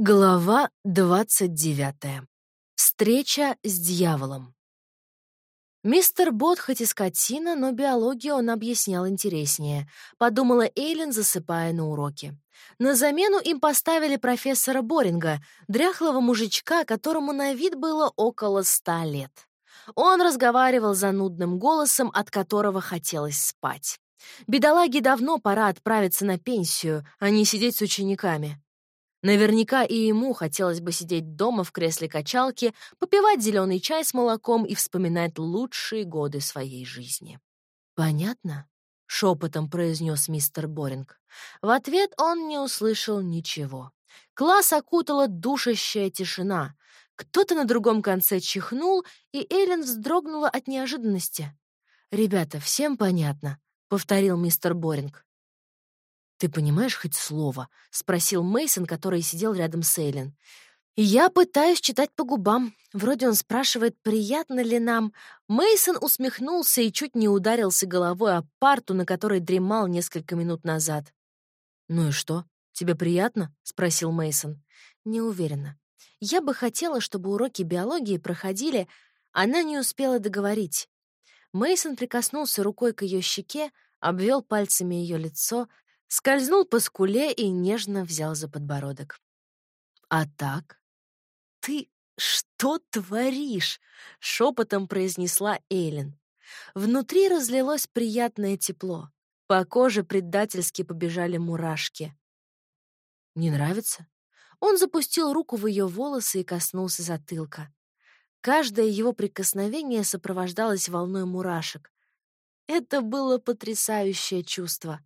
Глава 29. Встреча с дьяволом. Мистер Бот хоть и скотина, но биологию он объяснял интереснее, подумала Эйлин, засыпая на уроке. На замену им поставили профессора Боринга, дряхлого мужичка, которому на вид было около ста лет. Он разговаривал занудным голосом, от которого хотелось спать. Бедолаге давно пора отправиться на пенсию, а не сидеть с учениками. Наверняка и ему хотелось бы сидеть дома в кресле качалки, попивать зеленый чай с молоком и вспоминать лучшие годы своей жизни. «Понятно?» — шепотом произнес мистер Боринг. В ответ он не услышал ничего. Класс окутала душащая тишина. Кто-то на другом конце чихнул, и Эллен вздрогнула от неожиданности. «Ребята, всем понятно», — повторил мистер Боринг. «Ты понимаешь хоть слово?» — спросил Мейсон, который сидел рядом с Эйлен. «Я пытаюсь читать по губам. Вроде он спрашивает, приятно ли нам». Мейсон усмехнулся и чуть не ударился головой о парту, на которой дремал несколько минут назад. «Ну и что? Тебе приятно?» — спросил Мейсон. «Не уверена. Я бы хотела, чтобы уроки биологии проходили...» Она не успела договорить. Мейсон прикоснулся рукой к ее щеке, обвел пальцами ее лицо, скользнул по скуле и нежно взял за подбородок. «А так? Ты что творишь?» — шепотом произнесла Эйлин. Внутри разлилось приятное тепло. По коже предательски побежали мурашки. «Не нравится?» Он запустил руку в ее волосы и коснулся затылка. Каждое его прикосновение сопровождалось волной мурашек. Это было потрясающее чувство.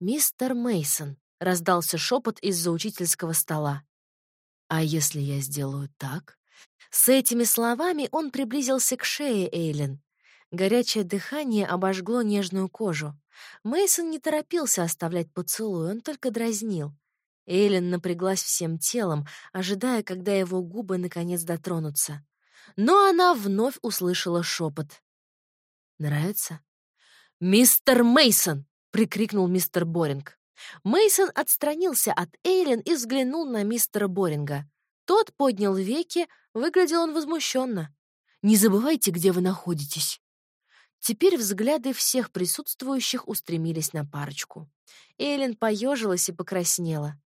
«Мистер Мейсон, раздался шепот из-за учительского стола. «А если я сделаю так?» С этими словами он приблизился к шее Эйлин. Горячее дыхание обожгло нежную кожу. Мейсон не торопился оставлять поцелуй, он только дразнил. Эйлин напряглась всем телом, ожидая, когда его губы наконец дотронутся. Но она вновь услышала шепот. «Нравится?» «Мистер Мейсон! — прикрикнул мистер Боринг. Мейсон отстранился от Эйлин и взглянул на мистера Боринга. Тот поднял веки, выглядел он возмущенно. «Не забывайте, где вы находитесь». Теперь взгляды всех присутствующих устремились на парочку. Эйлин поежилась и покраснела.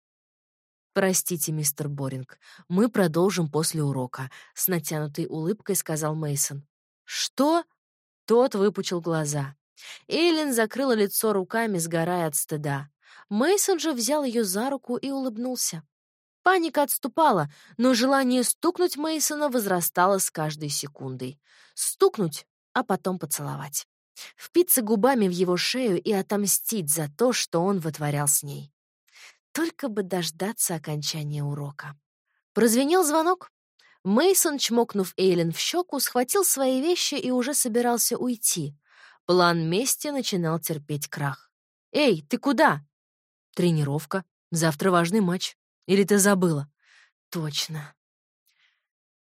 «Простите, мистер Боринг, мы продолжим после урока», — с натянутой улыбкой сказал Мейсон. «Что?» — тот выпучил глаза. Эйлин закрыла лицо руками, сгорая от стыда. Мейсон же взял ее за руку и улыбнулся. Паника отступала, но желание стукнуть Мейсона возрастало с каждой секундой. Стукнуть, а потом поцеловать. Впиться губами в его шею и отомстить за то, что он вытворял с ней. Только бы дождаться окончания урока. Прозвенел звонок. Мейсон, чмокнув Эйлин в щеку, схватил свои вещи и уже собирался уйти. План мести начинал терпеть крах. «Эй, ты куда?» «Тренировка. Завтра важный матч. Или ты забыла?» «Точно».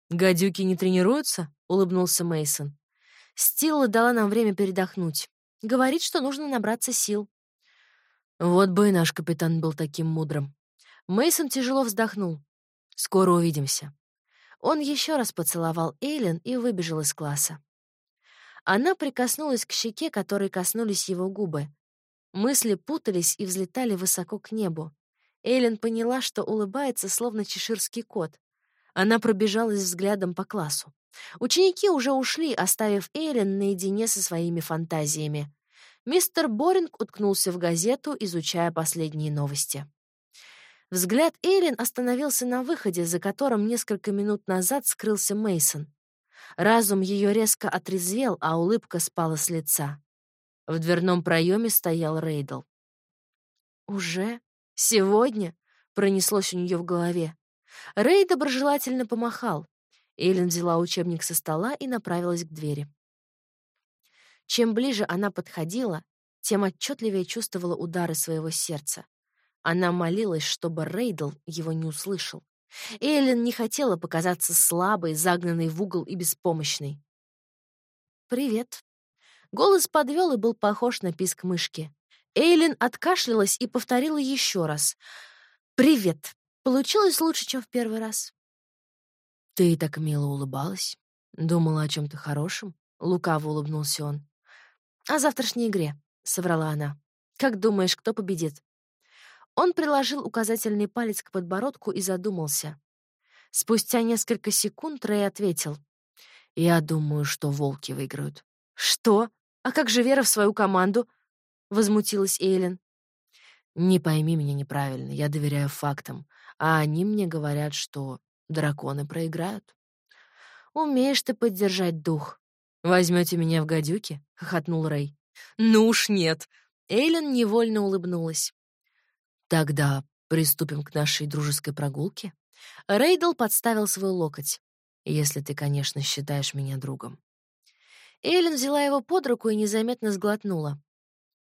«Гадюки не тренируются?» — улыбнулся Мейсон. «Стилла дала нам время передохнуть. Говорит, что нужно набраться сил». Вот бы и наш капитан был таким мудрым. Мейсон тяжело вздохнул. «Скоро увидимся». Он еще раз поцеловал Эйлен и выбежал из класса. Она прикоснулась к щеке, которой коснулись его губы. Мысли путались и взлетали высоко к небу. Эйлин поняла, что улыбается, словно чеширский кот. Она пробежалась взглядом по классу. Ученики уже ушли, оставив Эйлин наедине со своими фантазиями. Мистер Боринг уткнулся в газету, изучая последние новости. Взгляд Эйлин остановился на выходе, за которым несколько минут назад скрылся Мейсон. Разум ее резко отрезвел, а улыбка спала с лица. В дверном проеме стоял Рейдл. «Уже? Сегодня?» — пронеслось у нее в голове. Рей доброжелательно помахал. Эйлин взяла учебник со стола и направилась к двери. Чем ближе она подходила, тем отчетливее чувствовала удары своего сердца. Она молилась, чтобы Рейдл его не услышал. Эйлин не хотела показаться слабой, загнанной в угол и беспомощной. «Привет». Голос подвел и был похож на писк мышки. Эйлин откашлялась и повторила еще раз. «Привет». Получилось лучше, чем в первый раз. Ты так мило улыбалась. Думала о чем то хорошем. Лукаво улыбнулся он. «О завтрашней игре», — соврала она. «Как думаешь, кто победит?» Он приложил указательный палец к подбородку и задумался. Спустя несколько секунд Рэй ответил. «Я думаю, что волки выиграют». «Что? А как же вера в свою команду?» — возмутилась Эйлин. «Не пойми меня неправильно, я доверяю фактам, а они мне говорят, что драконы проиграют». «Умеешь ты поддержать дух», Возьмете меня в гадюки?» — хохотнул Рэй. «Ну уж нет!» Эйлен невольно улыбнулась. «Тогда приступим к нашей дружеской прогулке?» Рейдл подставил свой локоть. «Если ты, конечно, считаешь меня другом». Эйлен взяла его под руку и незаметно сглотнула.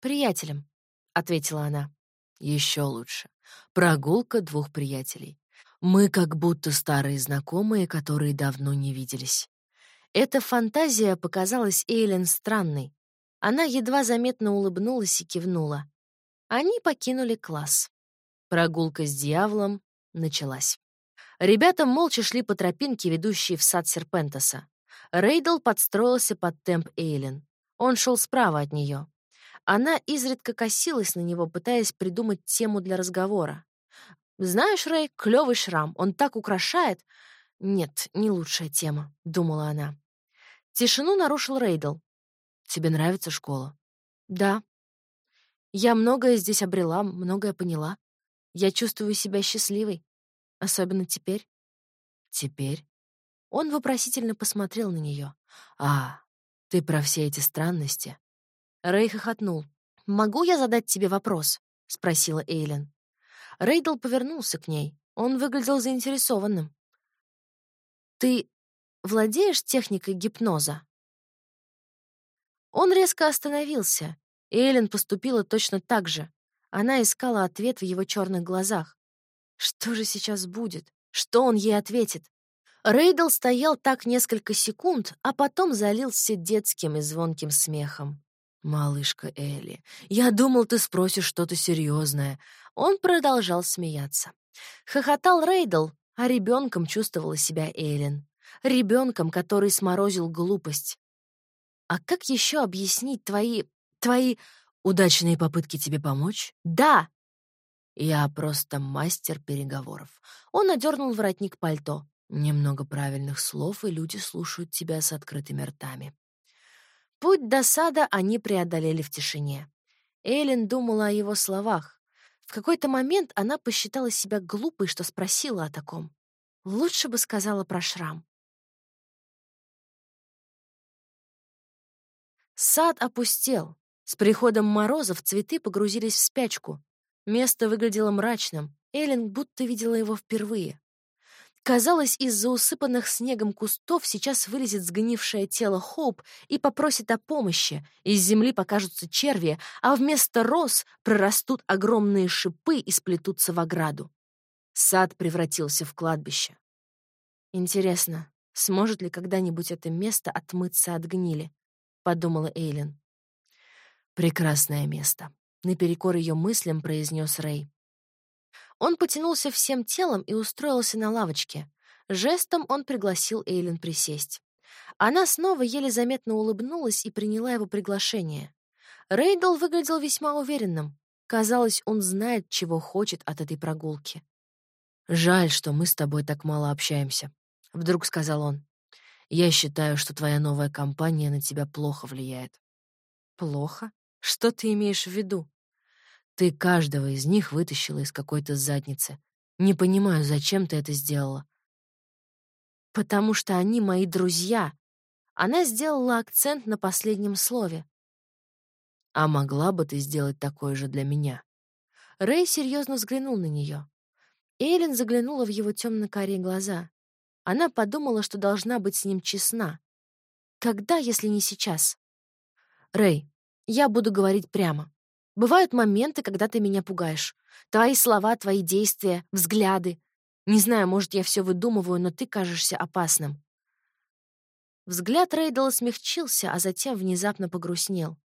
«Приятелем», — ответила она. Еще лучше. Прогулка двух приятелей. Мы как будто старые знакомые, которые давно не виделись. Эта фантазия показалась Эйлен странной. Она едва заметно улыбнулась и кивнула. Они покинули класс. Прогулка с дьяволом началась. Ребята молча шли по тропинке, ведущей в сад Серпентаса. Рейдл подстроился под темп Эйлен. Он шел справа от нее. Она изредка косилась на него, пытаясь придумать тему для разговора. «Знаешь, Рэй, клёвый шрам, он так украшает...» «Нет, не лучшая тема», — думала она. Тишину нарушил Рейдл. «Тебе нравится школа?» «Да. Я многое здесь обрела, многое поняла. Я чувствую себя счастливой. Особенно теперь». «Теперь?» Он вопросительно посмотрел на нее. «А, ты про все эти странности?» Рэй хохотнул. «Могу я задать тебе вопрос?» — спросила Эйлен. Рейдл повернулся к ней. Он выглядел заинтересованным. «Ты Владеешь техникой гипноза?» Он резко остановился, и Эллен поступила точно так же. Она искала ответ в его черных глазах. Что же сейчас будет? Что он ей ответит? Рейдл стоял так несколько секунд, а потом залился детским и звонким смехом. «Малышка Элли, я думал, ты спросишь что-то серьезное. Он продолжал смеяться. Хохотал Рейдл, а ребенком чувствовала себя Эллен ребенком, который сморозил глупость. А как еще объяснить твои... твои... удачные попытки тебе помочь? Да! Я просто мастер переговоров. Он одернул воротник пальто. Немного правильных слов, и люди слушают тебя с открытыми ртами. Путь до сада они преодолели в тишине. Эллен думала о его словах. В какой-то момент она посчитала себя глупой, что спросила о таком. Лучше бы сказала про шрам. Сад опустел. С приходом морозов цветы погрузились в спячку. Место выглядело мрачным. Эллен будто видела его впервые. Казалось, из-за усыпанных снегом кустов сейчас вылезет сгнившее тело Хоуп и попросит о помощи. Из земли покажутся черви, а вместо роз прорастут огромные шипы и сплетутся в ограду. Сад превратился в кладбище. Интересно, сможет ли когда-нибудь это место отмыться от гнили? — подумала Эйлин. «Прекрасное место», — наперекор ее мыслям произнес Рэй. Он потянулся всем телом и устроился на лавочке. Жестом он пригласил Эйлин присесть. Она снова еле заметно улыбнулась и приняла его приглашение. Рейдл выглядел весьма уверенным. Казалось, он знает, чего хочет от этой прогулки. «Жаль, что мы с тобой так мало общаемся», — вдруг сказал он. Я считаю, что твоя новая компания на тебя плохо влияет. Плохо? Что ты имеешь в виду? Ты каждого из них вытащила из какой-то задницы. Не понимаю, зачем ты это сделала. Потому что они мои друзья. Она сделала акцент на последнем слове. А могла бы ты сделать такое же для меня? Рэй серьезно взглянул на нее. Эйлин заглянула в его темно-карие глаза. Она подумала, что должна быть с ним честна. Когда, если не сейчас? Рэй, я буду говорить прямо. Бывают моменты, когда ты меня пугаешь. Твои слова, твои действия, взгляды. Не знаю, может, я все выдумываю, но ты кажешься опасным. Взгляд Рейдала смягчился, а затем внезапно погрустнел.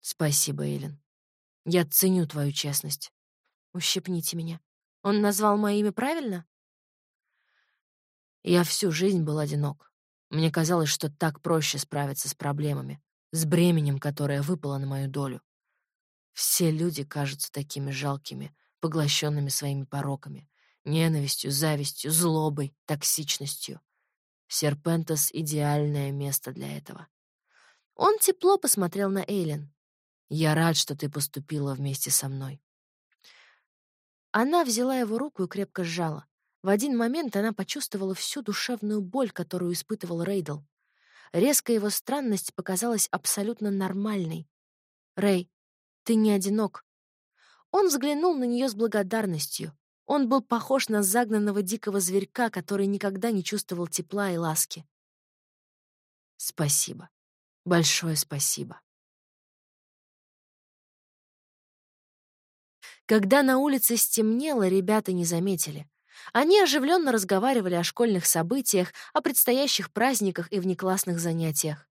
Спасибо, Эллен. Я ценю твою честность. Ущипните меня. Он назвал мое имя правильно? Я всю жизнь был одинок. Мне казалось, что так проще справиться с проблемами, с бременем, которое выпало на мою долю. Все люди кажутся такими жалкими, поглощенными своими пороками, ненавистью, завистью, злобой, токсичностью. Серпентас — идеальное место для этого. Он тепло посмотрел на Эйлен. «Я рад, что ты поступила вместе со мной». Она взяла его руку и крепко сжала. В один момент она почувствовала всю душевную боль, которую испытывал Рейдл. Резкая его странность показалась абсолютно нормальной. «Рэй, ты не одинок». Он взглянул на нее с благодарностью. Он был похож на загнанного дикого зверька, который никогда не чувствовал тепла и ласки. «Спасибо. Большое спасибо». Когда на улице стемнело, ребята не заметили. Они оживленно разговаривали о школьных событиях, о предстоящих праздниках и внеклассных занятиях.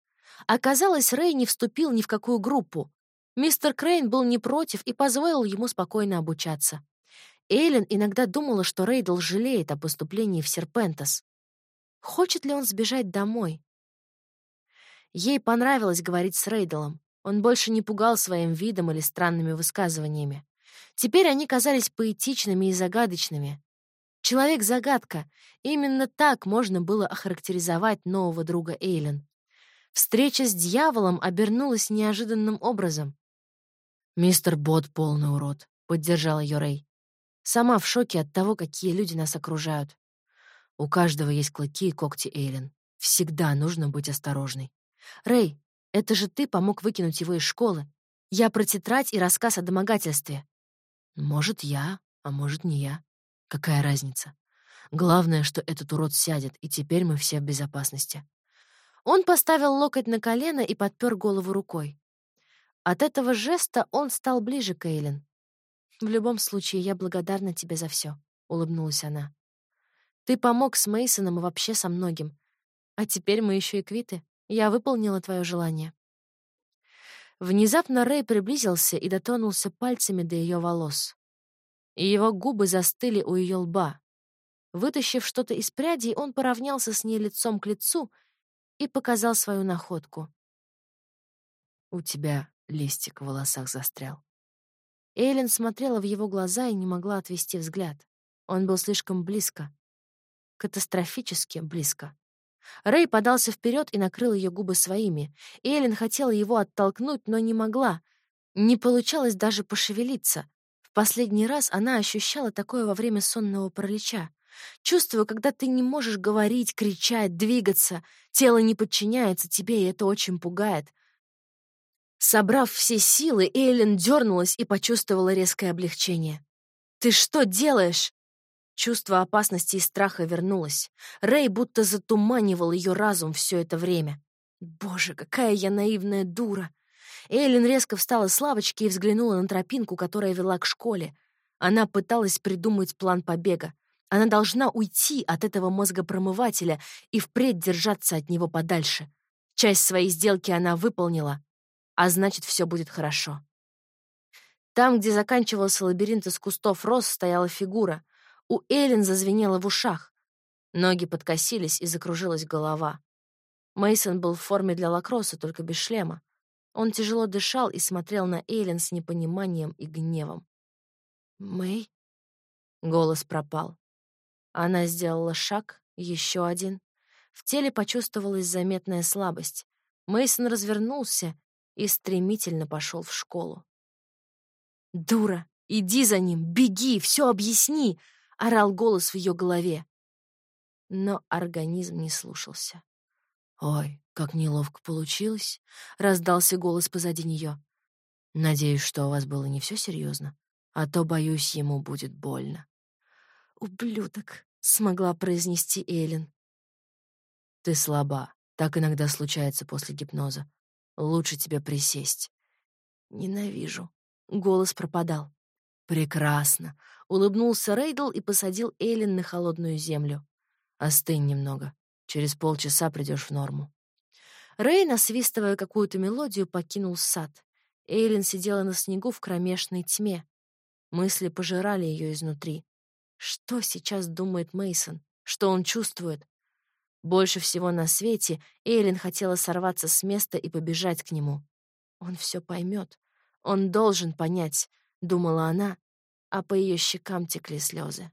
Оказалось, Рэй не вступил ни в какую группу. Мистер Крейн был не против и позволил ему спокойно обучаться. Эйлен иногда думала, что Рейдл жалеет о поступлении в Серпентас. Хочет ли он сбежать домой? Ей понравилось говорить с Рейдлом. Он больше не пугал своим видом или странными высказываниями. Теперь они казались поэтичными и загадочными. Человек-загадка. Именно так можно было охарактеризовать нового друга Эйлен. Встреча с дьяволом обернулась неожиданным образом. «Мистер Бот — полный урод», — поддержал ее Рэй. «Сама в шоке от того, какие люди нас окружают. У каждого есть клыки и когти Эйлен. Всегда нужно быть осторожной. Рэй, это же ты помог выкинуть его из школы. Я про тетрадь и рассказ о домогательстве. Может, я, а может, не я. Какая разница? Главное, что этот урод сядет, и теперь мы все в безопасности. Он поставил локоть на колено и подпер голову рукой. От этого жеста он стал ближе к Эйлен. «В любом случае, я благодарна тебе за все, улыбнулась она. «Ты помог с Мейсоном и вообще со многим. А теперь мы еще и квиты. Я выполнила твое желание». Внезапно Рэй приблизился и дотронулся пальцами до ее волос и его губы застыли у ее лба. Вытащив что-то из прядей, он поравнялся с ней лицом к лицу и показал свою находку. «У тебя листик в волосах застрял». Эйлин смотрела в его глаза и не могла отвести взгляд. Он был слишком близко. Катастрофически близко. Рэй подался вперед и накрыл ее губы своими. Эйлин хотела его оттолкнуть, но не могла. Не получалось даже пошевелиться. Последний раз она ощущала такое во время сонного паралича. Чувство, когда ты не можешь говорить, кричать, двигаться, тело не подчиняется тебе, и это очень пугает. Собрав все силы, Эйлин дернулась и почувствовала резкое облегчение. «Ты что делаешь?» Чувство опасности и страха вернулось. Рэй будто затуманивал ее разум все это время. «Боже, какая я наивная дура!» Эйлин резко встала с лавочки и взглянула на тропинку, которая вела к школе. Она пыталась придумать план побега. Она должна уйти от этого мозгопромывателя и впредь держаться от него подальше. Часть своей сделки она выполнила, а значит, все будет хорошо. Там, где заканчивался лабиринт из кустов роз, стояла фигура. У Эйлин зазвенело в ушах. Ноги подкосились и закружилась голова. Мейсон был в форме для лакросса, только без шлема. Он тяжело дышал и смотрел на Эйлин с непониманием и гневом. «Мэй?» Голос пропал. Она сделала шаг, еще один. В теле почувствовалась заметная слабость. Мейсон развернулся и стремительно пошел в школу. «Дура! Иди за ним! Беги! Все объясни!» — орал голос в ее голове. Но организм не слушался. «Ой, как неловко получилось», — раздался голос позади нее. «Надеюсь, что у вас было не все серьезно, а то, боюсь, ему будет больно». «Ублюдок», — смогла произнести Эллен. «Ты слаба. Так иногда случается после гипноза. Лучше тебе присесть». «Ненавижу». Голос пропадал. «Прекрасно», — улыбнулся Рейдл и посадил Эйлин на холодную землю. «Остынь немного. Через полчаса придешь в норму». Рэй, насвистывая какую-то мелодию, покинул сад. Эйлин сидела на снегу в кромешной тьме. Мысли пожирали ее изнутри. Что сейчас думает Мейсон? Что он чувствует? Больше всего на свете Эйлин хотела сорваться с места и побежать к нему. Он все поймет. Он должен понять, думала она, а по ее щекам текли слезы.